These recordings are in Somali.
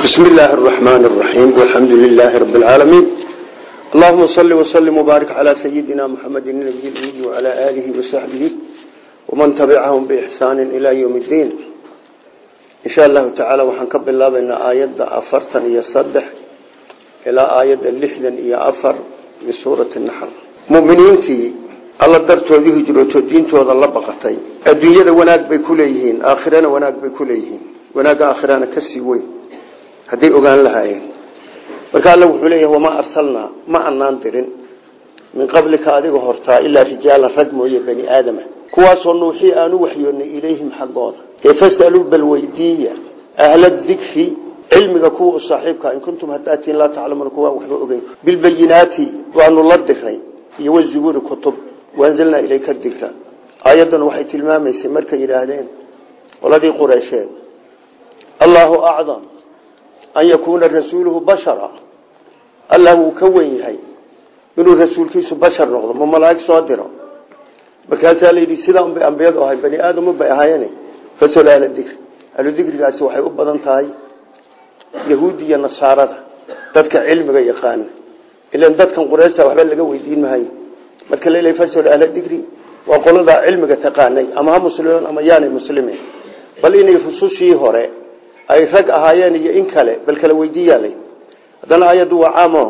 بسم الله الرحمن الرحيم والحمد لله رب العالمين اللهم صل وسلم وبارك على سيدنا محمد النبي الأمي وعلى آله وصحبه ومن تبعهم بإحسان إلى يوم الدين إن شاء الله تعالى وحنكب الله بأن آيات أفرتا يصدح إلى آيات اللحدا إيا أفر من سورة النحل مؤمنين تي الله درتو ذي هجرتو دينتو الله بقتي الدنيا وناك بكليهين آخرنا وناك بكليهين وناك آخرنا كسي وين hadday ogaan lahaayeen. Marka alla wuxuu leeyahay wamaa arsalnaa? Ma anaan dirin min qablika adiga hortaa ilaa rijaalan rag mooye bani aadama. Kuwaasoo nuuxii aanu waxyoonnay ilayhim xaggooda. Ee fasaluu bal weydiiya. Ahla dikri cilmiga kuwa u saaxiibka in kuntum hadaatiin laa taclamuuna kuwaan waxba ogeyn. Bilbayinaati waanu la diray. Iyo wazubuuri kutub waanzalnaa ilayka dikra. Aayaddan waxay tilmaamaysay markay yidhaahdeen qoladii qureysheed allahu acdam an yakuuna rasuuluhu bashara allah wuu ka wen yahay inuu rasuulkiisu bashar noqdo ma malaa'ig soo diro markaasaa layidhi sidaa unbay ambiyadu ahay bani aadamu bay ahaayeen fasal ahla dikri ahlu dikrigaasi waxay u badan tahay yahuudi iyo nasaarada dadka cilmiga yaqaana ilan dadkan qureysa waxba laga weydiin mahayo marka la leeyahay fasal ahla dikri waa qoladaa cilmiga taqaanay ama ha muslimin ama yaanay muslimin bal inay rusushii hore ay rag ahaayeen iyo in kale bal kala weydiiyaalay. Haddana ayaddu waa caamo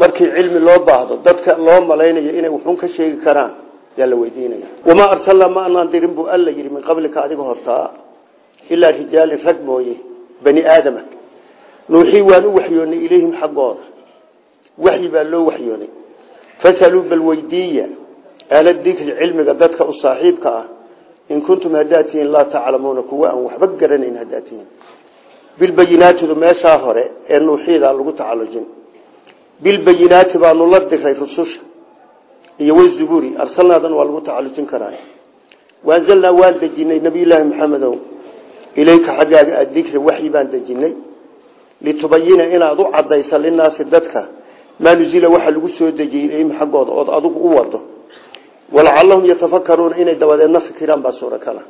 markii cilmi loo baahdo dadka loo malaynayo inay wuxuun ka sheegi karaan yaa la weydiinaya wamaa arsalnaa ma anaan dirin buu alla yidhi min qablika adiga hortaa ilaa rijaalin rag mooye bani aadama. Nuuxii waan u waxyoonnay ilayhim xaggooda. Waxyi baa loo waxyoonay. Fasaluu bal weydiiya ahla dikri cilmiga dadka u saaxiibka ah in kuntum haddaad tihiin laa taclamuuna kuwa aan waxba garanayn haddaad tihiin bilbayinaatidu meeshaa hore ee nuuxiyada lagu tacalujin bilbayinaati baanu la diray rususha iyo wazuburi arsalnaadan waa lagu tacalujin karaa waanzalnaa waan dejinay nabiyulaahi maxamedow ilayka xaggaaga addikra waxyi baan dejinay litubayina inaad u cadaysa linaasi dadka maa nuzila waxa lagu soo dejiyey ilayhim xaggooda ood adigu u wado walacallahum yatafakaruuna inay dabadeedna fikiraan baa suurakala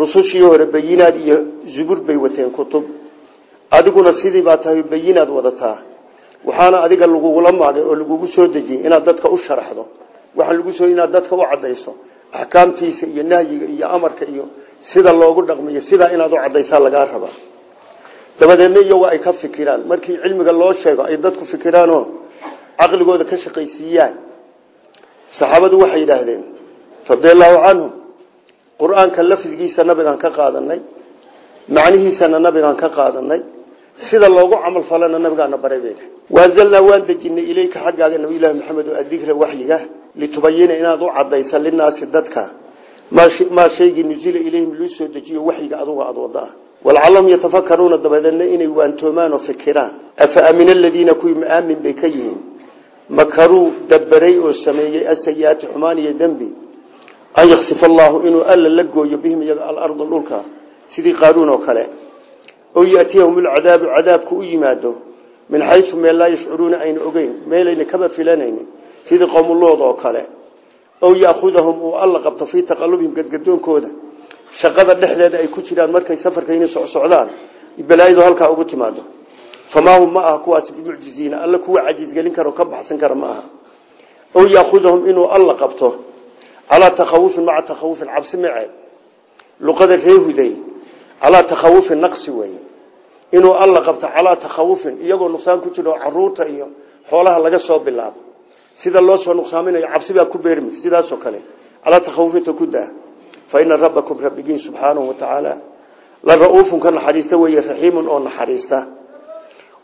rusushii hore bayinaad iyo zubur bay wateen kutub adiguna sidii baa tahay bayinaad wadataa waxaana adiga lagugula maagay oo lagugu soo dejiyey inaad dadka u sharaxdo waxaa lagu soo inaad dadka u cadayso axkaamtiisa iyo nahyiga iyo amarka iyo sida loogu dhaqmiyo sidaa inaad u cadaysaa lagaa rabaa dabadeedna iyago ay ka fikiraan markii cilmiga loo sheego ay dadku fikiraanoo caqligooda ka shaqaysiiyaan saxaabadu waxay yidhaahdeen radiallahu canhum qur'aanka lafdigiisa nabigaan ka qaadanay macnihiisana nabigaan ka qaadanay sida loogu camal falana nabigaana baray bay waanzalnaa waan dejinay ilayka xaggaaga nabiyulahi maxamed oo adikra waxyiga litubayina inaad u cadaysa linaasi dadka. Maa shaygii nuzila ilayhim luu soo dejiyo waxyiga aduga aad wada ah walcallahum yatafakaruuna dabadeedna inay waantoomaan oo fikiraan. Afa amina aladiina kuwii maaamin bay ka yihiin makaruu dabberay oo sameeyey asayiaati xumaan iyo dembi an yaksifa allaahu inuu alla la gooyo bihim iyaga alarda dhulka sidii qaaruun oo kale ow yatiyahum lcadaabu cadaabku u yimaado min xaysu meel laa yashcuruuna ayna ogeyn meelayna kaba filanaynin sidii qowmuluod oo kale ow yakhudahum uu alla qabto fii taqalubihim gadgadoonkooda shaqada dhexdeeda ay ku jiraan markay safarkayna socsocdaan balaayadu halkaa ugu timaado famaa hum ma aha kuwaas bimucjiziina alla kuwa cajiizgelin karo ka baxsan kara ma aha ow yaakudahum inuu alla qabto calaa takhawufin maca takhawufin cabsi maceed luqada reehuday calaa takhawufin naqsi weeye inuu alla qabto calaa takhawufin iyagoo nuqsaan ku jiro carruurta iyo xoolaha laga soo bilaabo sida loo soo nuqsaaminayo cabsi baa ku beermi sidaasoo kale calaa takhawufinta ku daa fa ina rabbakum rabbigiin subxaanahu wa tacaala la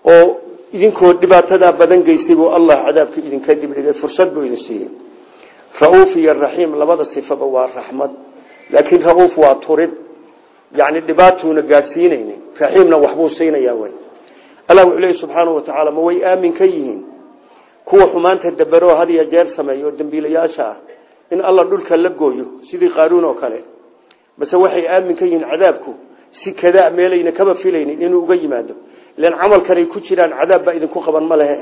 oo idinkoo dhibaatadaa badan geystay buu allah cadaabka idinka dibdhigay fursad buu idin siiyey. Ra'uuf iyo raxiim labada sifaba waa raxmad laakiin ra'uuf waa turid. Yani dhibaatuuna gaadhsiinaynin raxiimna waxbuu siinayaa wey allah wuxuu leeya subxaanau wa tacaala ma way aamin ka yihiin? Kuwa xumaanta daberoo had iyo jeer sameeya oo dembiilayaasha ah in alla dhulka la gooyo sidii qaaruun oo kale. Base waxay aamin ka yihiin cadaabku si kadaa meelayna kaba filaynin inuu uga yimaado ilan camalkanay ku jiraan cadaab baa idinku qaban ma lehe.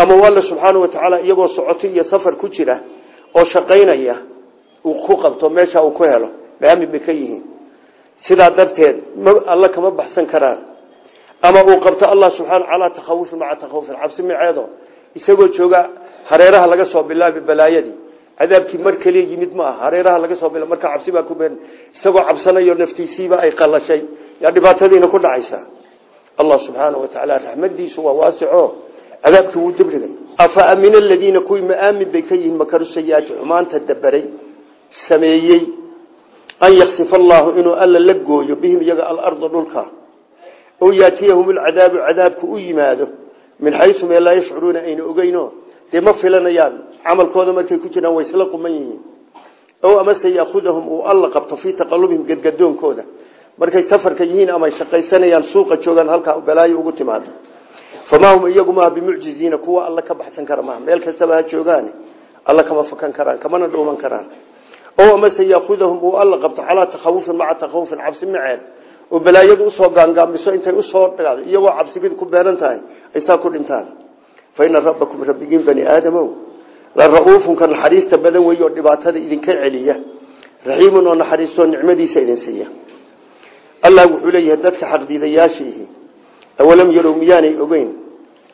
Ama alla subxaana wa tacaala iyagoo socoto iyo safar ku jira oo shaqaynaya uu ku qabto meesha uu ku helo maamin bay ka yihiin. Sidaa darteed alla kama baxsan karaan. Ama uu qabto allah subxaana calaa takhawufin maca takhawufin cabsi maceedo isagoo jooga hareeraha laga soo bilaabi balaayadii. Cadaabkii mar keliya yimid ma aha hareeraha laga soo bila markaa cabsi baa ku isagoo cabsanayo allah subxaana wa tacaala raxmadiisu waa waasico cadaabkii wuu dabrigay afa amina aladiina kuwii maaamin bay ka yihiin makaru sayiaati xumaanta dabaray sameeyey an yaksifa allaahu inuu alla la gooyo bihim iyaga alarda dhulka. Ow yaatiyahum alcadaabu cadaabku u yimaado min xaysu meel laa yashcuruuna ayna ogeyno dee ma filanayaan camalkooda markay ku jiraan way isla quman yihiin markay safarka yihiin ama ay shaqaysanayaan suuqa joogaan halkaa balaayo ugu timaado. Famaa hum iyagu maaha bimucjiziina kuwa alla ka baxsan kara maaha meel kastaba ha joogaan alla kama fakan karaan kamana dhuuman karaan. Ow amase yaakudahum uu alla qabto calaa takhawufin maca takhawufin cabsi maceed oo balaayadu u soo gaangaamiso intay u soo dhado iyagoo cabsigid ku beeran tahay ku dhintaan. Fa ina rabbakum rabbigiin bani aadamow la ra'uufun ka naxariista badan weeye oo dhibaatada idinka celiya. Raxiimun oo naxariistoo nicmadiisa idin siiya allah wuxuu leeyahay dadka xaqdiidayaashiihi awalam yarow miyaanay ogeyn?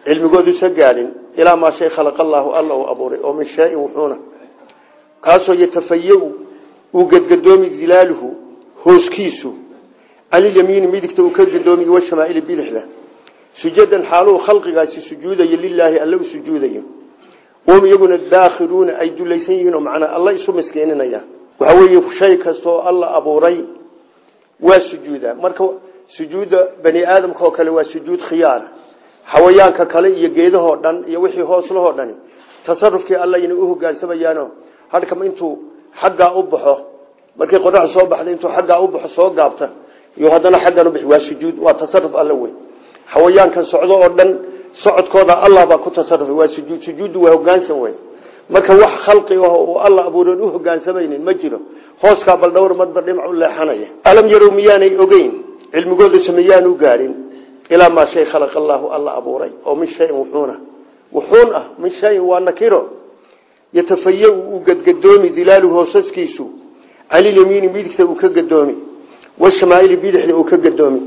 Cilmigoodu sa gaadhin ilaa maa shay khalaqa allaahu alla uu abuuray oo min shaain wuxuuna. Kaasoo yatafaya-u uu gedgadoomi dilaaluhu hooskiisu. Canilyamiini midigta uu ka gadoomiyo washamaaili bidixda sujadan xaaluhu khalqigaasi sujuudayo lilaahi alla u sujuudayo. Wahum iyaguna daakhiluuna ay dulaysan yihiin oo macnaa alla isu miskiininaya waxa weeye shay abuuray waa sujuuda. Marka sujuudda bani aadamka oo kale waa sujuud khiyaara xawayaanka kale iyo geedahoo dhan iyo wixii hooslahoo dhani. Tasarufkii alla inay u hogaansamayaano hadhkam intuu xaggaa u baxo. Markay qoraxda soo baxda intuu xaggaa u baxo soo gaabta. Iyo haddana xaggan u bixi. Waa sujuud waa tasaruf alla wey. Xawayaankan socdo oo dhan socodkooda allah baa ku tasarufay waa sujuud. Sujuuddu waa hogaansan wey marka wax khalqi ah uu alla abuuran u hogaansamaynin ma jiro. Hooskaa bal dhowr madba dhinac u leexanaya. Alam yarow miyaanay ogeyn? Cilmigooda sameeyaanu gaadhin ilaa maa shay khalaqa allaahu alla abuuray. Oo min shayin wuxuuna. Wuxuun ah min shayin waa nakiro. Yatafaya uu gadgadoomi dilaalu hoosaskiisu. Canilyamiini midigta uu ka gadoomi. Washamaaili bidixda uu ka gadoomi.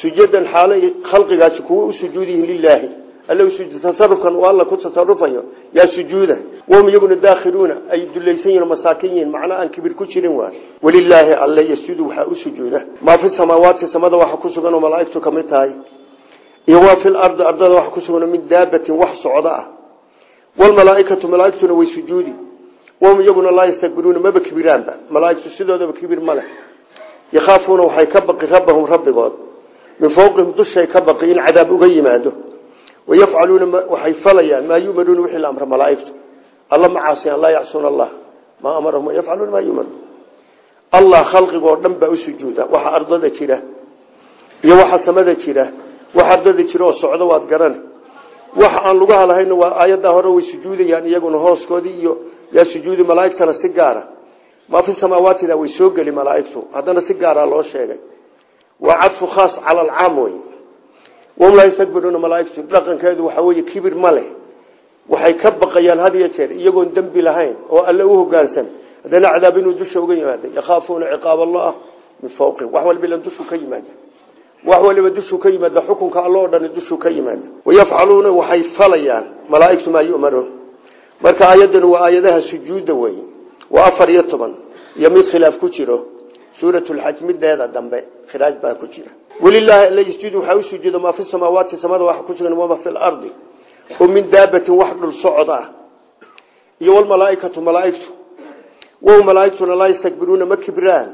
Sujadan xaalo khalqigaasi kuwa u sujuud yihiin lilaahi alla tasarufkan uu alla ku tasarufayo yaa sujuuda wahum iyaguna daakhiluuna ay dulaysan yihiin masaakin yihiin macna aan kibir ku jirin waay walilaahi alle yasjudu waxaa u sujuuda maa fi samaawaati samada waxa ku sugan oo malaaigtu ka mid tahay iyo waa fi lardi ardada waxa ku sugan min daabatin wax socdo ah walmalaaikatu malaaigtuna way sujuudi wahum iyaguna laa yastakbiruuna maba kibiraanba malaaigtu sidoodaba kibir ma leh yakhaafuuna waxay ka baqi rabbahum rabbigood min fowqihim dushay ka baqi alla ma caasiyaan laa yacsuuna allah. Maa amarahum wayafcaluuna maa yumaruun allah khalqigoo dhan baa u sujuuda. Waxa ardada jira iyo waxa samada jira. Waxa ardada jira oo socdo waad garane waxa aan lugaha lahayna waa aayaddaa hore way sujuudayaan iyaguna hooskoodii iyo yaa sujuudi malaaigtana si gaara. Maa fi samaawaatida way soo geli malaaigtu. Haddana si gaara loo sheegay. Waa cadfu khaas cala ma leh waxay ka baqayaan had iyo jeer iyagoon dembi lahayn oo alle u hogaansan haddana cadaab inuu dusha uga yimaada. Yakhaafuuna ciqaab allah min fawqihim. Wax walba dushu ka yimaada. Wax waliba dushuu ka yimaada xukunka alla oo dushuu ka yimaada. Wayafcaluuna waxay falayaan malaaigtu maa yu'maruun marka aayaddan waa aayadaha sujuudda wey waa afar iyo toban iyo mid khilaaf ku jiro. Suuratulxaj mideeda dambe khilaaj baa ku jira. Walilaahi alla yasjudu waxaa u sujuuda fi samaawaati samada waxa ku sugan wama fi lardi oo min daabatin wax dhul socod ah. Iyo walmalaaikatu malaaigtu wahum malaaigtuna laa yastakbiruuna ma kibraan.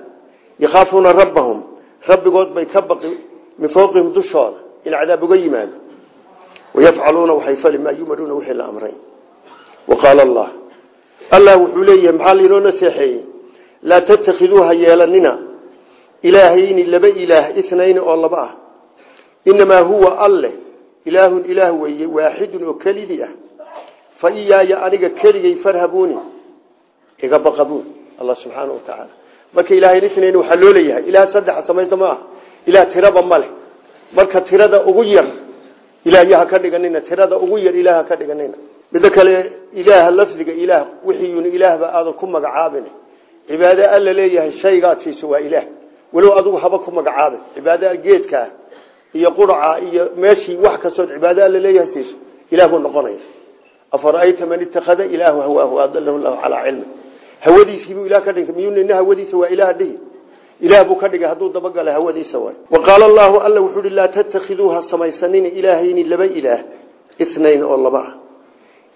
Yakhaafuuna rabbahum. Rabbigood bay ka baqi min fowqihim dushooda in cadaab uga yimaado. Wayafcaluuna waxay fali maa yumaruuna wixii la amray. Wa qaala allah. Allah wuxuu leeyahay maxaa lainoo naseexeeyey? Laa tattakhiduuha yeelanina ilaahayni laba ilaah inayni oo laba ah. Inamaa huwa alleh ilaahun ilaah weeye waaxidun oo kelidii ah. Fa iyaaya aniga keligay farhabuuni iga baqabuun allah subxaana wa tacaala marka ilaahayn inayn waxaa loo leeyahay ilaah saddexa samaysta ma ah ilaah tiraba ma leh. Marka tirada ugu yar ilaahyo ha ka dhiganina tirada ugu yar ilaah ha ka dhiganina midda kale ilaaha lafdiga ilaah wixiiyun ilaahba aadan ku magacaabin. Cibaade alla ilaah iyo quraca iyo meeshii wax kastood cibaado alla leeyahay siiso ilah buu noqonaya. Afara'ayta man ittakhada ilaahu hawaahu adalahu llahu calaa cilmi hawadiisiibuu ilah ka dhigay miyuu nina hawadiisa waa ilaah dhihi? Ilaah buu ka dhigay hadduu dabagala hawadiisa waay. Wa qaala allahu alla wuxuu uhi laa tattakhiduuha samaysanina ilaahayni laba ilaah inayn oo laba ah.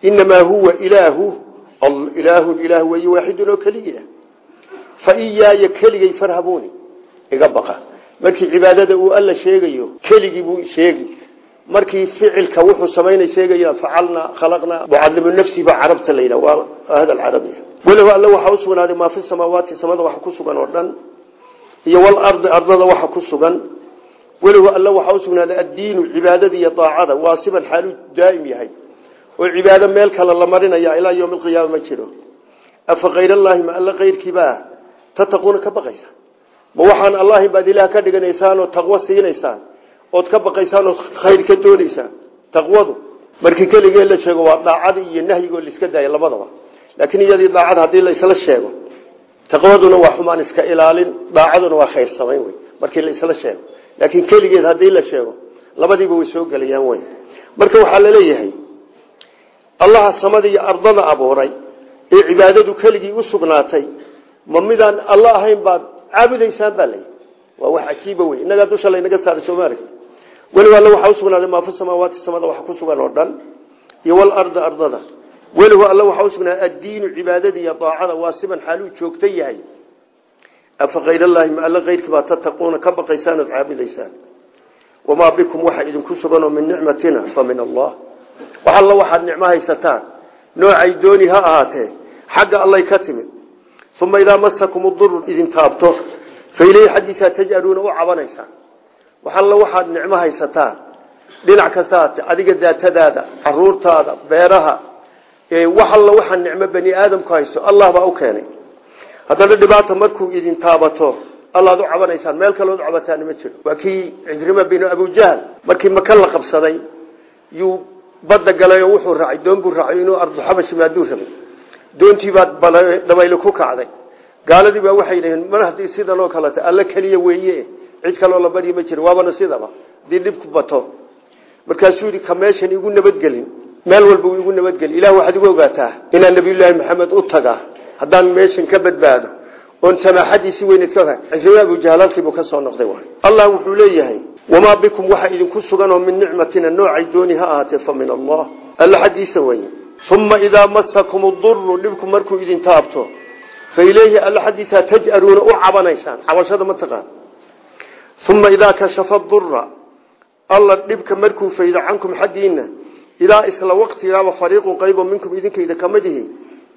Inamaa huwa ilaahu ilaahu ilaah weeye waaxidun oo keligii ah fa iyaaya keligay farhabuuni. Iga baqa markii cibaadada uu alla sheegayo keligii buu sheegi. Markii ficilka wuxuu samaynay sheegaya facalnaa khalaqnaa mucadimu nafsi baa carabta la yidhaha waa hadal carabiya walow alla waxaa u sugnaaday maa fi samaawaati samada waxa ku sugan oo dhan iyo walardi ardada waxa ku sugan. Walow alla waxaa u sugnaaday addiinu cibaadada iyo daacada waasiban xaaluu daa'im yahay oo cibaado meel kale la marinaya ilaa yowmi alqiyaama ma jiro. Afa kayrallahi ma alla kayrkiibaa tattaquuna ka baqaysa ma waxaan allahin baad ilaah ka dhiganaysaan oo taqwo siinaysaan ood ka baqaysaan oo khayr ka doonaysaan. Taqwadu markii keligee la sheego waa daacada iyo nahyigo laiska daaya labadaba. Laakiin iyadii daacada haddii la isla sheego taqwaduna waa xumaan iska ilaalin daacaduna waa khayr samayn wey markii la isla sheego. Laakiin keligeed haddii la sheego labadiiba way soo gelayaan wey marka waxaa la leeyahay allaha samada iyo ardada abuuray ee cibaadadu keligii u sugnaatay ma midaan ahayn baad caabudaysaan baa layihi waa wax cajiiba wey innagaa dusha laynaga saaray soomaalia weliba alle waxaa usugnaaday maa fi samaawaati samada waxa ku sugan oo dhan iyo walarda ardada. Weliba alle waxaa usugnaaday addiinu cibaadada iyo daacada waa siban xaaluu joogta yahay. Afa kayrallahi ma alle kayrkii baa tattaquuna ka baqaysaan ood caabudaysaan. Wamaa bikum waxa idinku suganoo min nicmatina fa min allah. Wax alla waxaad nicmo haysataan. Noocay dooni ha ahaatee xagga allay ka timid uma idaa masakum duru idin taabto fa ileyhi xaggiisaa tajcaluuna u cabanaysaan wax alla waxaad nicmo haysataan dhinac kasta adiga daatadaada caruurtaada beeraha wax alla waxaa nicmo bani aadamku haysto allah baa u keenay haddana dhibaata markuu idin taabato allaad u cabanaysaan meel kalood u cabataan ma jiro waa kii cikrima binu abujahl markii maka la qabsaday yuu badda galay oo wuxuu raacay doon buu raacay inuu arduxabashi maaduu rabay doontii baa dabayli ku kacday. Gaaladii baa waxay dhaheen mar haddii sidan oo kaleta alla keliya weeye. Cid kaloo la baryi ma jiro waabana sidaba. Haddii dhibku bato. Markaasuu yidhi ka meeshan igu nabadgelin. Meel walba igu nabadgeli ilah waxaad igu ogaataa inaan nabiyullaahi maxamed u taga. Haddaan meeshan ka badbaado oon samaaxadiisi weyneed ka cikrima abujahlalkiibuu ka soo noqday allah wuxuu leeyahay wamaa bikum waxa idinku sugan oo min nicmatina noocay dooni ha fa min allah. Alla xaggiisa weye uma idaa masakum duru dhibku markuu idin taabto fa ileyhi alla xaggiisaa taj'aluuna u cabanaysaan cabashada ma taqaan uma idaa kashafa dura alla dhibka markuu faydo cankum xaggiina ilaa isla waqtigaaba fariiqun qaybo minkum idinkayda ka mid ihi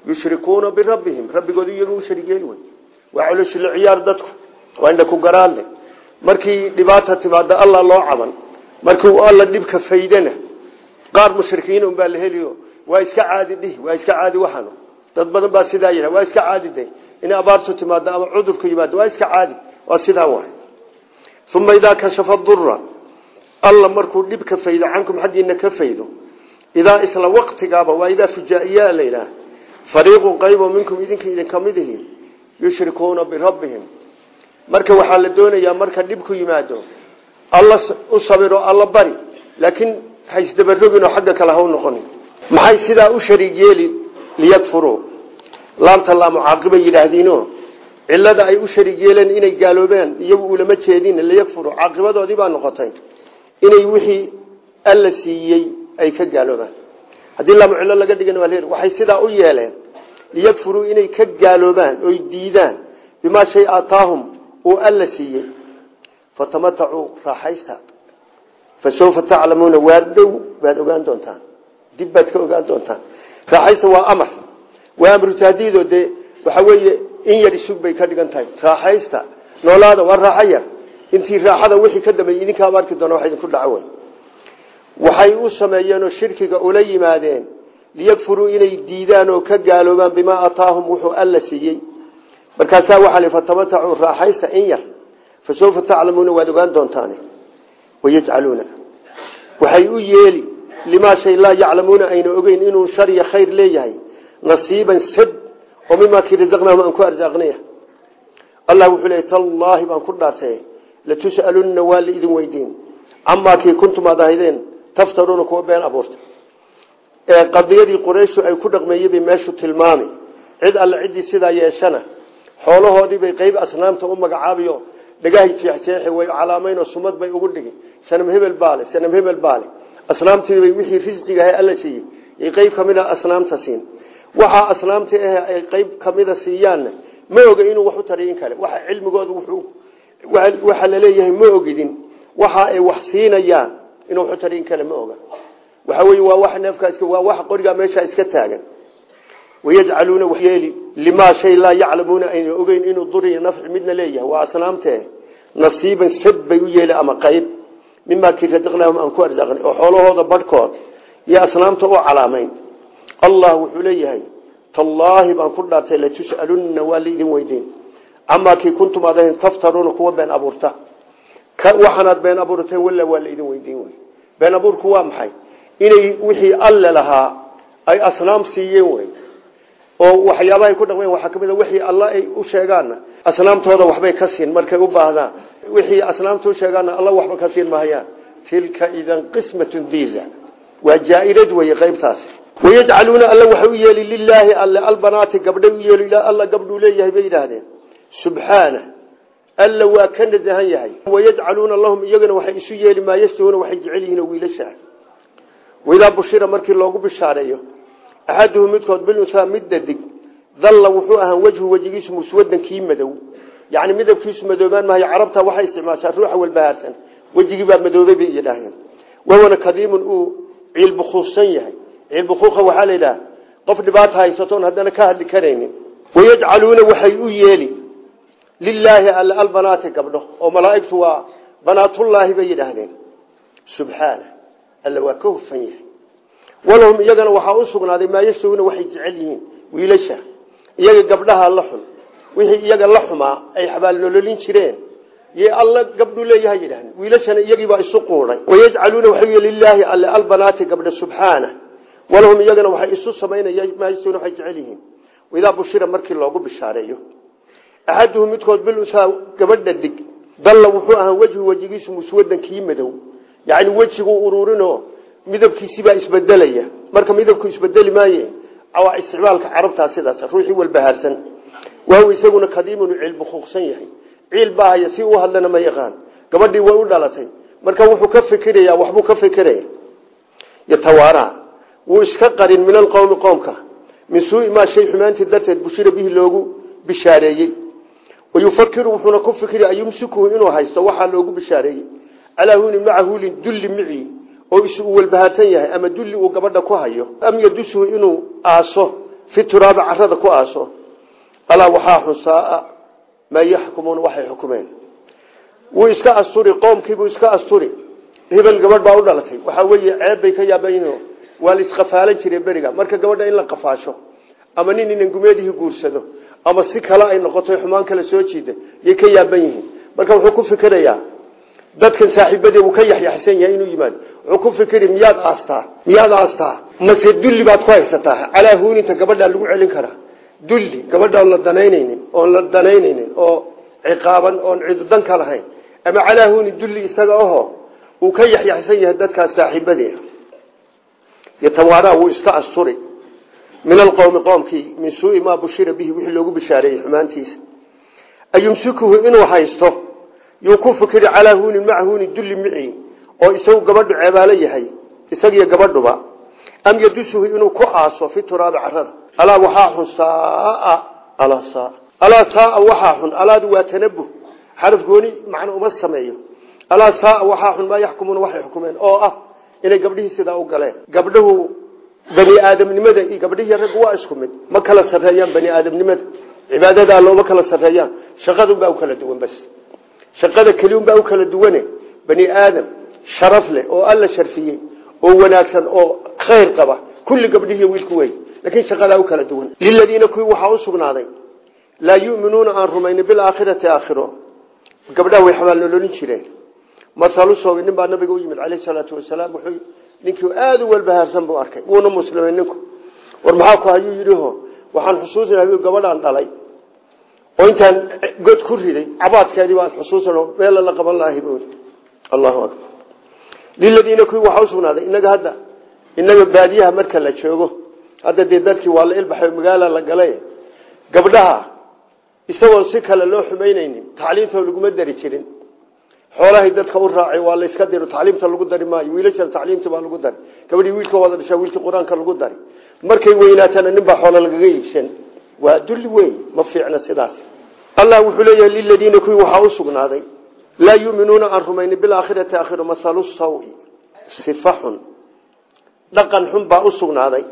yushrikuuna birabbihim rabbigooda iyaga u sharigeeli wey waa coloshila ciyaar dadku waa indha ku garaadle markii dhibaata timaada alla loo caban markii qaar mushrikiin unbaa la heliyo. Waa iska caadi dhih waa iska caadi waxan dad badan baa sidaa yidha waa iska caadi de in abaartu timaado ama cudurku yimaado waa iska caadi. Waa sidaa waay. Uma idaa kashafa dura alla markuu dhibka faydo cankum xaggiina ka faydo idaa isla waqtigaaba waa idaa fujaiya la yidhaah fariiqun qaybo minkum idinka idin ka mid ihi yushrikuuna birabbihim. Marka waxaa la doonayaa marka dhibku yimaado alla u sabiro alla bari. Laakiin haysdabaroginoo xagga kale ha noqonin. Maxay sidaa u shariig yeeli liyakfuruu laamta laamucaaqibay yidhaahdiino cilada ay u shariig inay gaaloobeen iyagu ulama jeedin liyakfuruu caaqibadoodii baa noqotay inay wixii alla siiyey ay ka gaaloobaan. Haddii laamu cillo laga dhigan waxay sidaa u yeeleen. Liyakfuruu inay ka gaaloobaan oy diidaan bimaa shay aataahum alla siiyey. Fatamatacuu raaxaysta fa sawfa taclamuuna waar dhow baad ogaan doontaan dib baad ka ogaan doontaan raaxaysta waa amar waa amru tahdiidoo dee waxa weeye in yar isug bay ka dhigan tahay raaxaysta noolaada waa raaxo yar intii raaxada wixii ka dambeeyey idinkaaba arki doona wax idinku dhaco wey waxay u sameeyeenoo shirkiga ula yimaadeen liyakfuruu inay diidaan oo ka gaaloobaan bimaa ataahum wuxuu alla siiyey markaasaa waxaa li fatamatacuu raaxaysta in yar fa sawfa taclamuuna wayajcaluuna waxay u yeeli limaa shay laa yaclamuuna ayna ogeyn inuu shar iyo khayr leeyahay nasiiban sad oo mimaa kii rasaqnaahum aan ku arsaaqnay allah wuxuu leeyay tallaahi baan ku dhaartay latus'alunna waa la idin weydiin camaa kii kuntum aad ahaydeen taftaruuna kuwa been abuurta ee qadiyadii qurayshu ay ku dhaqmeeyey bay meeshu tilmaami cid alle ciddii sidaa yeeshana xoolahoodii bay asnaamta u magacaabiyo dhagahay jeexjeexi way calaamayn oo sumad bay ugu dhigi sanam hebel baale sanam hebel baale. Asnaamtiibay wixii risqiga ahay alla siiyey. Ay qeyb kamida asnaamta siin. Waxaa asnaamtii ahe ay qeyb kamida siiyaanna ma oga inuu wax u tariyin kale waxa cilmigooda waxaa la leeyahay ma ogidin. Waxa ay wax siinayaan inuu wax u tariyin kale ma oga. Waxa wey waa wax neefkaa waa wax qorigaa meeshaa iska taagan. Wayajcaluuna waxyeeli limaa shay laa yaclamuuna ayna ogeyn inuu duriyo nafci midna leeyahay waa asnaamtee nasiiban sad bay u yeeli ama qayb mimaa kii radiqnaahum aan ku arsaaqnay oo xoolahooda badhkood iyo asnaamta u calaamayn allah wuxuu leeyahay tallaahi baan ku dhaartay latus'alunna waa laidin weydiin camaa kii kuntum aad ahayn taftaruuna kuwa been abuurta waxaanaad been abuurteen walla waa laidin weydiin wey been abuurku waa maxay inay wixii alle lahaa ay asnaam siiyeen oo waxyaabahay ku dhaqmeen waxaa ka mid a wixii alla ay u sheegaanna. Asnaamtooda waxbay ka siin markay u baahdaan. Wixii asnaamta u sheegaanna waxba ka siin mahayaan tilka idan qismatun diiza waa jaa-irad weye qaybtaasi wayajcaluuna u yeeli lilaahi alle albanaati gabdhay u yeeli alla gabdhuu leeyahay bay yidhaahdeen. Subxaana alla waa ka nasahan yahay. Wayajcaluuna lahum iyagana waxay isu yeeli maa yashtahuuna waxay yihiin wiilashaa waidaa bushira markii loogu bishaareeyo axaduhu midkood bilunhaa mid dadig dalla wuxuu ahaa wejhu wejigiisu muswadan kii madow yani midabkiisu madoobaan maayo carabta waxay isticmaashaa ruuxa walbahaarsan wejigii baa madoobay bay yidhaaheen wawana kadiimun uu ciilbukuusan yahay ciilbukuuqa waxaa la yidhaha qof dhibaata haysatoon haddana ka hadli karaynin wayajcaluuna waxay u yeeli lilaahi alle albanaati gabdho oo malaaigtu waa banaatullaahi bay yidhaahdeen subxaana walahum iyagana waxaa u sugnaaday maa yashtahuuna waxay jecel yihiin wiilasha. Iyaga gabdhaha la xun. Wixii iyaga la xumaa ay xabaalnololin jireen. Y alla gabdhuu leeyahay yidhahdeen wiilashana iyagiibaa isu quuday. Wayajcaluuna waxay lilaahi alle albanaati gabdha subxaana walahum iyagana waxay isu samaynaya maa yashtahuuna waxay jecel yihiin. Idaa bushira markii loogu bishaareeyo. Axaduhu midkood bilunhaa gabadha dig. Dalla wuxuu ahaa wejhu wejigiisu midabkiisibaa isbedelaya. Marka midabku isbedeli maaye isticmaalka carabtaa sidaas ruuxii walbahaarsan wahuwa isaguna kadiimun ciilbukuuqsan yahay. Ciil baahaya si u hadlana ma yaqaan. Gabadhii way u dhalatay. Marka wuxuu ka fikiraya waxbuu ka fikiraya yatawaara wuu iska qarin min alqowmi qoomka. Min suui shay xumaantii darteed bushira bihi loogu bishaareeyey. Wayufakiru wuxuuna ku fikiri an yumsikuhu inuu haysto waxaa loogu bishaareeyey. Calaa hulin dulli mici oo is uu walbahaarsan yahay ama dulli uu gabadha ku hayo am yadusuhu inuu aaso fi turaabi ku aaso alaa waxaa xusaaa maa yaxkumuuna waxay xukumeen wuu iska asturi qoomkiibuu iska asturi. Hebel gabadh baa u dhalatay waxaa weeye ceeb bay ka yaabayihin waa la jiray beriga. Marka gabadha in la qafaasho ama nin inan gumeedihii guursado ama si kale ay noqoto xumaan kale soo jiida yay ka yaaban marka wuxuu ku fikirayaa dadkan saaxiibadee uu ka yaxyaxsan yahay inuu yimaado ku fikiri miyaad aastaa miyaad aastaa mase dulli baad ku haysataa? Calaa huuninta gabadhaa lagu celin karaa. Dulli gabadha oon la danaynaynin oon la danaynaynin oo ciqaaban oon cidu dan ka lahayn. Ama calaa huunin dulli isaga aho uu ka yaxyaxsan yahay dadkaas saaxiibadee yatawaaraa wuu iska asturi. Min alqowmi qoomkii min suui maa bushira bihi wixii loogu bishaareeyey xumaantiisa. Ayumsikuhu inuu haysto yuu ku fikiri calaa huunin maca huunin dulli mici oo isagu gabadhu ceebaalo yahay isagiyo gabadhuba am yadusuhu inuu ku aaso fi turaabi carada alaa waxaa xun saa alaa saaa waxaa xun alaadu waa tanabuh xaraf gooni macna uma sameeyo. Alaa saaa waxaa xun maa yaxkumuuna waxay xukumeen oo ah inay gabdhihii sidaa u galeen. Gabdhahu bani aadamnimada iyo gabdhihii raggu waa isku mid ma kala sarreeyaan bani aadamnimada. Cibaadadaa looma kala sarreeyaan shaqadunbaa u kala duwan bas. Shaqada keliunbaa u kala duwane bani aadam sharaf leh oo alla sharfiyey oo wanaagsan oo khayr qaba. Kulli gabdhihiiy wiilku wey laakiin shaqadaa u kala duwan. Liladiina kuwii waxaa u sugnaaday. Laa yuminuuna aan rumaynin bilaakhirati aakhiro. Gabdhaha way xabaalnololin jireen mahalu soobi nin baa nabiga u yimid caleyh salaatu wasalaam wuxuu ninkii aada u walbahaarsan buu arkay. Wuuna muslimay ninku. War maxaa ku hayuu yidhiho waxaan xusuusinahay gabadhaan dhalay oo intaan god ku riday cabaadkeedii baan xusuusan meel la qaban lahay allahu akbar liladiina kuwii waxaa usugnaaday inaga hadda inaga baadiyaha marka la joogo hadda dee waa la ilbaxay magaala la galay gabdhaha isagoon si kale loo xumaynaynin tacliimta laguma dari jirin xoolahay dadka u raacay waa layska diro tacliimta lagu dari maayo wiilashana tacliimta baa lagu dari gabadhii wiilka wada dhashaa wiilkii qur'aanka lagu dari markay weynaatana nin baa lagaga iibsan waa dulli wey ma fiicna sidaas allah wuxuu leeyahay liladiina kuwii waxaa u sugnaaday laa yuminuuna aan rumaynin bilaakhirati aakhiro masalu sawi sifa xun dhaqan xun baa u sugnaaday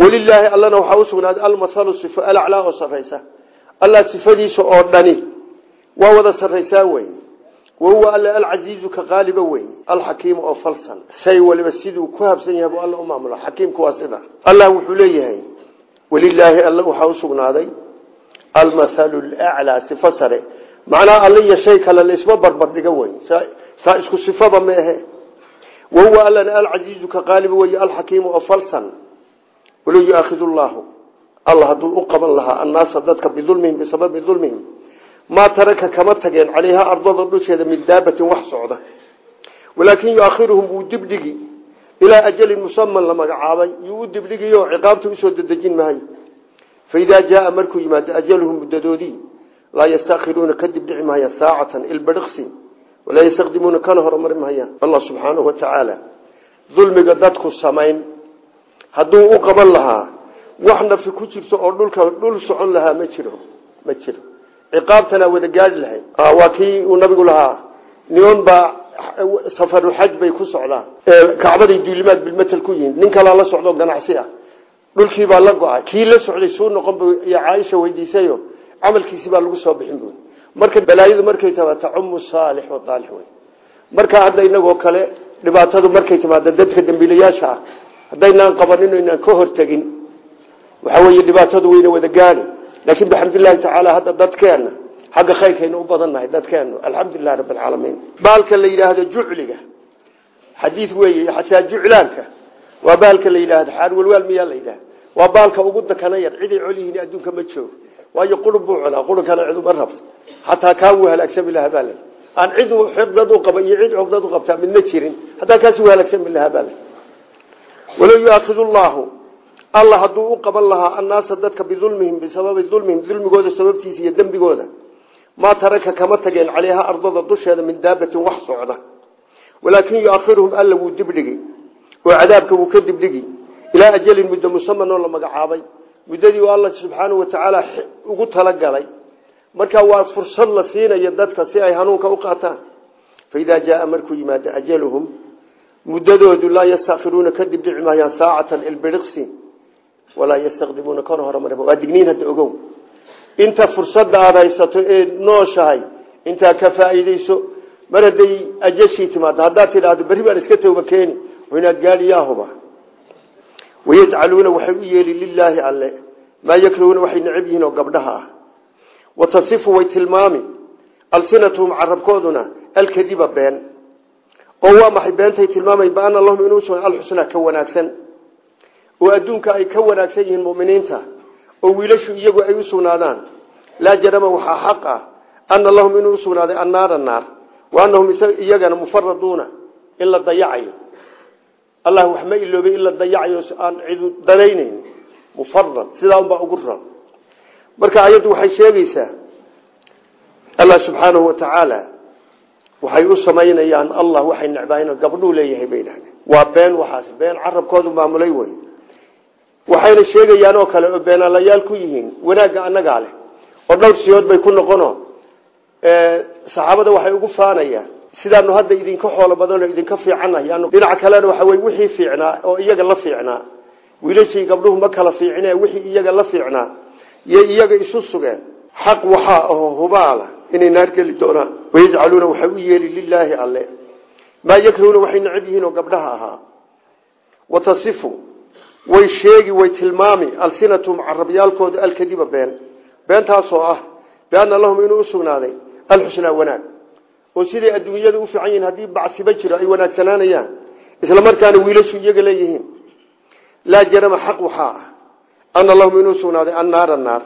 walilaahi allana waxaa u sugnaaday almahalu sifo alaclaa oo sarraysa allah sifadiisa oo dhani waa wada sarraysaa wey wahuwa alle alcasiizu ka qaaliba weyn alxakiimu oo falsan shay waliba siduu ku habsan yahay buu alla u maamulo xakiimku waa sida allah wuxuu leeyahay walilaahi alla waxaa u sugnaaday almathalu laclaa sifo sare macnaha alla iyo shay kale laisma barbardhiga weyn saa isku sifaba maehe wahuwa allana alcasiizu ka qaaliba wey alxakiimu oo falsan walow yuaakidu llaahu alla hadduu u qaban lahaa annaasa dadka bidulmihim bisababi dulmihim maa taraka kama tageen calayha ardada dhusheeda min daabatin wax socda. Walaakin yuakhiruhum wuu dibdhigi ilaa ajalin musaman la magacaabay yuu u dibdhigiyo ciqaabta u soo dedejin maayo faidaa jaaa markuu yimaado ajaluhum muddadoodii laa yastakhiruuna ka dibdhici mahaya saacatan ilbadhiksi walaa yastaqdimuuna kana horumari mahayaan allah subxaanahu watacaala dulmiga dadku samayn hadduu u qaban lahaa wax nafi ku jirto oo dhulka dhul socon lahaa ma jiro ma jiro. Ciqaabtana wada gaari lahayd waa kii uu nabigu lahaa niman baa safaruxaj bay ku socdaan. Kacbaday duulimaad bilmatel ku yihiin nin kalaa la socdo ganacsi ah camalkiisii baa lagu soo bixin bu marka balaayadu markay timaado tacumu saalix wa aalix wey marka hadda inagoo kale dhibaatadu markay timaado dadka dambiilayaasha ah haddaynaan inaan ka hortegin waxa weeye dhibaatadu wayna wada gaari laakiin bixamdulilahi tacaala hadda dadkeenna xagga khayrkayna u badannahay dadkeennu alxamdulilahi rabbi alcaalamiin baalka la yidhaahdo jucliga xadiid weeye xataa juclaanka waa baalka la yidhaahdo xaarwalwaal miyaa la yidhahda waa baalka ugu dakana yar ciday colyihiin adduunka ma joogo waayo qurub buu cunaa qurunkana cid uma rabto. Xataa kaa wuu halaagsami lahaa baa aan cid xogdad u qaba iyo cid qabtaa midna jirin. Hataa kaasi wuu halaagsami lahaa baa la walow yuaakidu llaahu alla hadduu u qaban lahaa annaasa dadka bidulmihim bisababi dulmihim dulmigooda sababtiisa iyo dembigooda maa taraka kama tageen calayha ardada dusheeda min daabatin wax socda. Walaakin yuakhiruhum alla wuu dibdhigi oo cadaabka ka dibdhigi ilaa ajalin muddo musaman oo la magacaabay muddadii u alla subxaanau watacaala ugu talagalay. Marka waa fursad la siinaya dadka si ay hanuunka u qaataan. Faidaa jaaa markuu yimaado ajaluhum muddadoodu laa yastakhiruuna ka dibdhici maayaan saacatan ilbiriqsi walaa yastaqdimuuna kana horumar waa digniin hadda ogow. Inta fursadda aada haysato ee nooshahay intaa ka faa'iideyso mar hadday ajashii timaado haddaad tidhaahdo berri baan iska tooba keeni inaad gaadhi yaahuba wayajcaluuna waxay u yeeli lilaahi alle maa yakrahuuna waxay necab yihiin oo gabdhaha ah watasifu way tilmaami alsinatuhum carabkooduna alkadiba been oo waa maxay beentay tilmaamay baana lahum inuu sugna alxusna ka wanaagsan oo adduunka ay ka wanaagsan yihiin muminiinta oo wiilashu iyagu ay u sugnaadaan laa jarama waxaa xaq ah lahum inuu usugnaaday annaara naar wa anahum iyagana mufaraduuna in la dayacayo allah wax ma iloobay in la dayacayo aan cidu danaynayn. Mufarad sidaa unbaa ugu ran. Marka ayaddu waxay sheegaysaa allah subxaanahu wa tacaala waxay u samaynayaan allah waxay necbaayn gabdhuu leeyahay bay dhahdeen waa been waxaas been carabkoodu maamulay wey waxayna sheegayaan oo kale oo beenaalayaal ku yihiin wanaagga annagaa leh sidaanu hadda idinka xoolo badanoo idinka fiicannahay dhinaca kalena waxa wey wixii fiicnaa oo iyaga la fiicnaa. Wiilashii gabdhuhu ma kala fiicine wixii iyaga la fiicnaa. Yay iyaga isu sugeen xaq waxaa aho hubaala inay naar geli doonaan. Wayajcaluuna waxay u yeeli lilaahi alle. Maa yakrahuuna waxay necab yihiin oo gabdhaha ahaa. Watasifu way sheegi way tilmaami alsinatum carabyaalkooda alkadiba been. Beentaasoo ah biana lahum inuu usugnaaday alxusnaa wanaag oo siday adduunyada u fiican yihiin haddii bacsiba jiro ay wanaagsanaanayaan isla markaana wiilashu iyaga leeyihiin. Laa jarama xaq waxaa ah. Ana lahum inuu sugnaaday annaara naar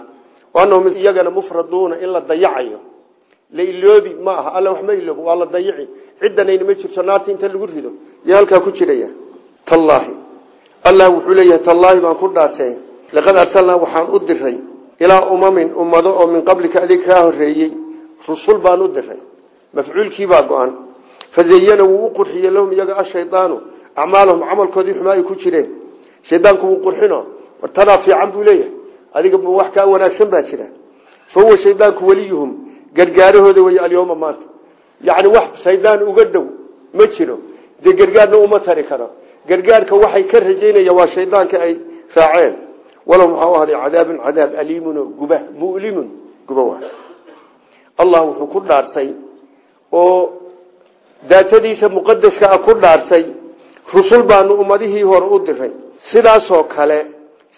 o anahum iyagana mufraduuna in la dayacayo. La iloobi ma aha alla wax ma iloobo waa la dayici ciddanayna ma jirto naarta inta lagu rido iyo halkaa ku jiraya. Tallaahi. Allah wuxuu leeyahay tallaahi baan ku dhaartay laqad arsalnaa waxaan u diray ilaa umamin ummado oo min qablika adig kaa horeeyey rusul baan u diray mafcuulkiibaa go-an. Fazayana wuu u qurxiyey lahum iyaga ashaydaanu acmaalahum camalkoodii xumaa ay ku jireen. Shaydaanku wuu qurxino. War tanaa fiican buu leeyahay. Adiga wax kaa wanaagsan baa jira. Fa huwa shaydaanku weliyuhum gargaarahooda wey alyoma maanta. Yacni wax shaydaan uga dhow ma jiro. Dee gargaarna uma tari karo. Gargaarka waxay ka rajaynayaan waa shaydaanka ay raaceen. Walahum waxaa u oo daatadiisa muqadaska ah ku dhaarsay rusul baanu ummadihii hore u diray. Sidaasoo kale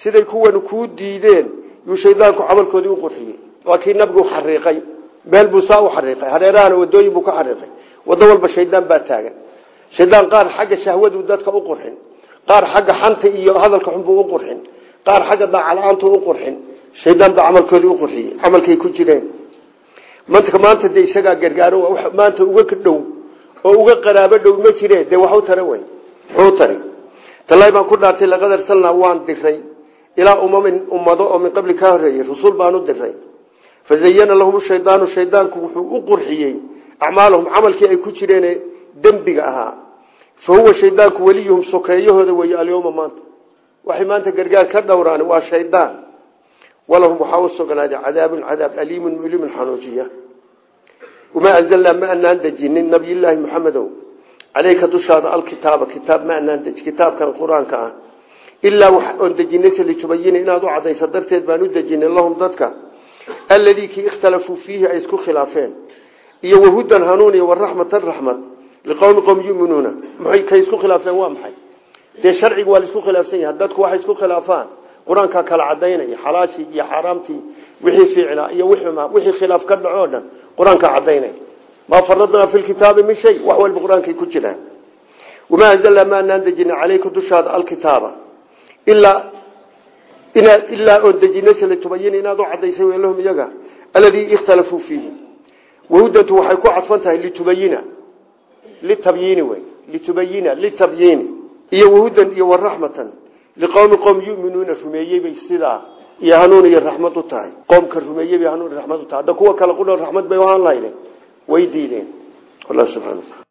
siday kuwan kuu diideen yuu shaydaanku camalkoodii u qurxiyey. Waa kii nabigu xariiqay meel buu saa u xariiqay hareerahana wadooyin buu ka xariiqay. Wado walba shaydaan baa taagan. Shaydaan qaar xagga shahwaduu dadka u qurxin qaar xagga xanta iyo hadalka xun buu u qurxin qaar xagga daacala-aantu u qurxin shaydaan baa camalkoodii u qurxiyey camalkay ku jireen mantka maanta dee isagaa gargaaro maanta uga dhow oo uga qaraabo dhow ma jireen dee waxu tara wey muxuu tari talaahi baan ku dhaartay laqad arsalnaa waan diray ilaa umamin ummado oo min qabli kaa horreeyey rusul baan u diray fazayana lahum shaydaanu shaydaanku wuxuu u qurxiyey acmaalahum camalkii ay ku jireen dembiga ahaa. Fa huwa shaydaanku weliyuhum sokeeyahooda weeye alyoma maanta. Waxay maanta gargaar ka dhowraan waa shaydaan walahum waxaa u sugnaaday cadaabun cadaab aliimun mulimun wamaa anzalnaa ma anaan dejinin nabiyllaahi maxamedow caleyka dushaada alkitaaba kitaab ma anaan deji kitaabkan qur'aanka ah ilaa oon dejinaysa litubayina inaad u cadaysa darteed baan u dejinay lahum dadka alladii kii ikhtalafuu fiihi ay isku khilaafeen iyo wahudan hanuun iyo waraxmatan raxmad liqowmi qowm yuminuuna maxay kay isku khilaafeen waa maxay dee sharciga waa la isku khilaafsan yahay dadku waxay isku khilaafaan qur'aankaa kala cadaynaya xalaashii iyo xaaraamtii wixii fiicnaa iyo wixii khilaaf ka dhaco o dhan qur'aankaa cadaynaya maa faradnaa fi lkitaabi min shay wax walba qur'aankay ku jiraan wamaa anzalnaa ma anaan dejina caleyka dushaada alkitaaba. Ilaa inaad ilaa oon dejinaysa litubayina inaad u cadaysay w lahum iyaga alladii ikhtalafuu fiihi. Wahudantu waxay ku cadfan tahay litubayina litabyiini wey litubayina litabyiini iyo wahudan iyo waraxmatan liqowmi qowm yuminuuna rumeeyey bay sidaa iyo hanuun iyo raxmad u tahay. Qoomka rumeeyey bay hanuun raxmad u tahay. Hadda kuwa kale qudhan raxmad bay ahaan lahayne way diideen. Allah subxana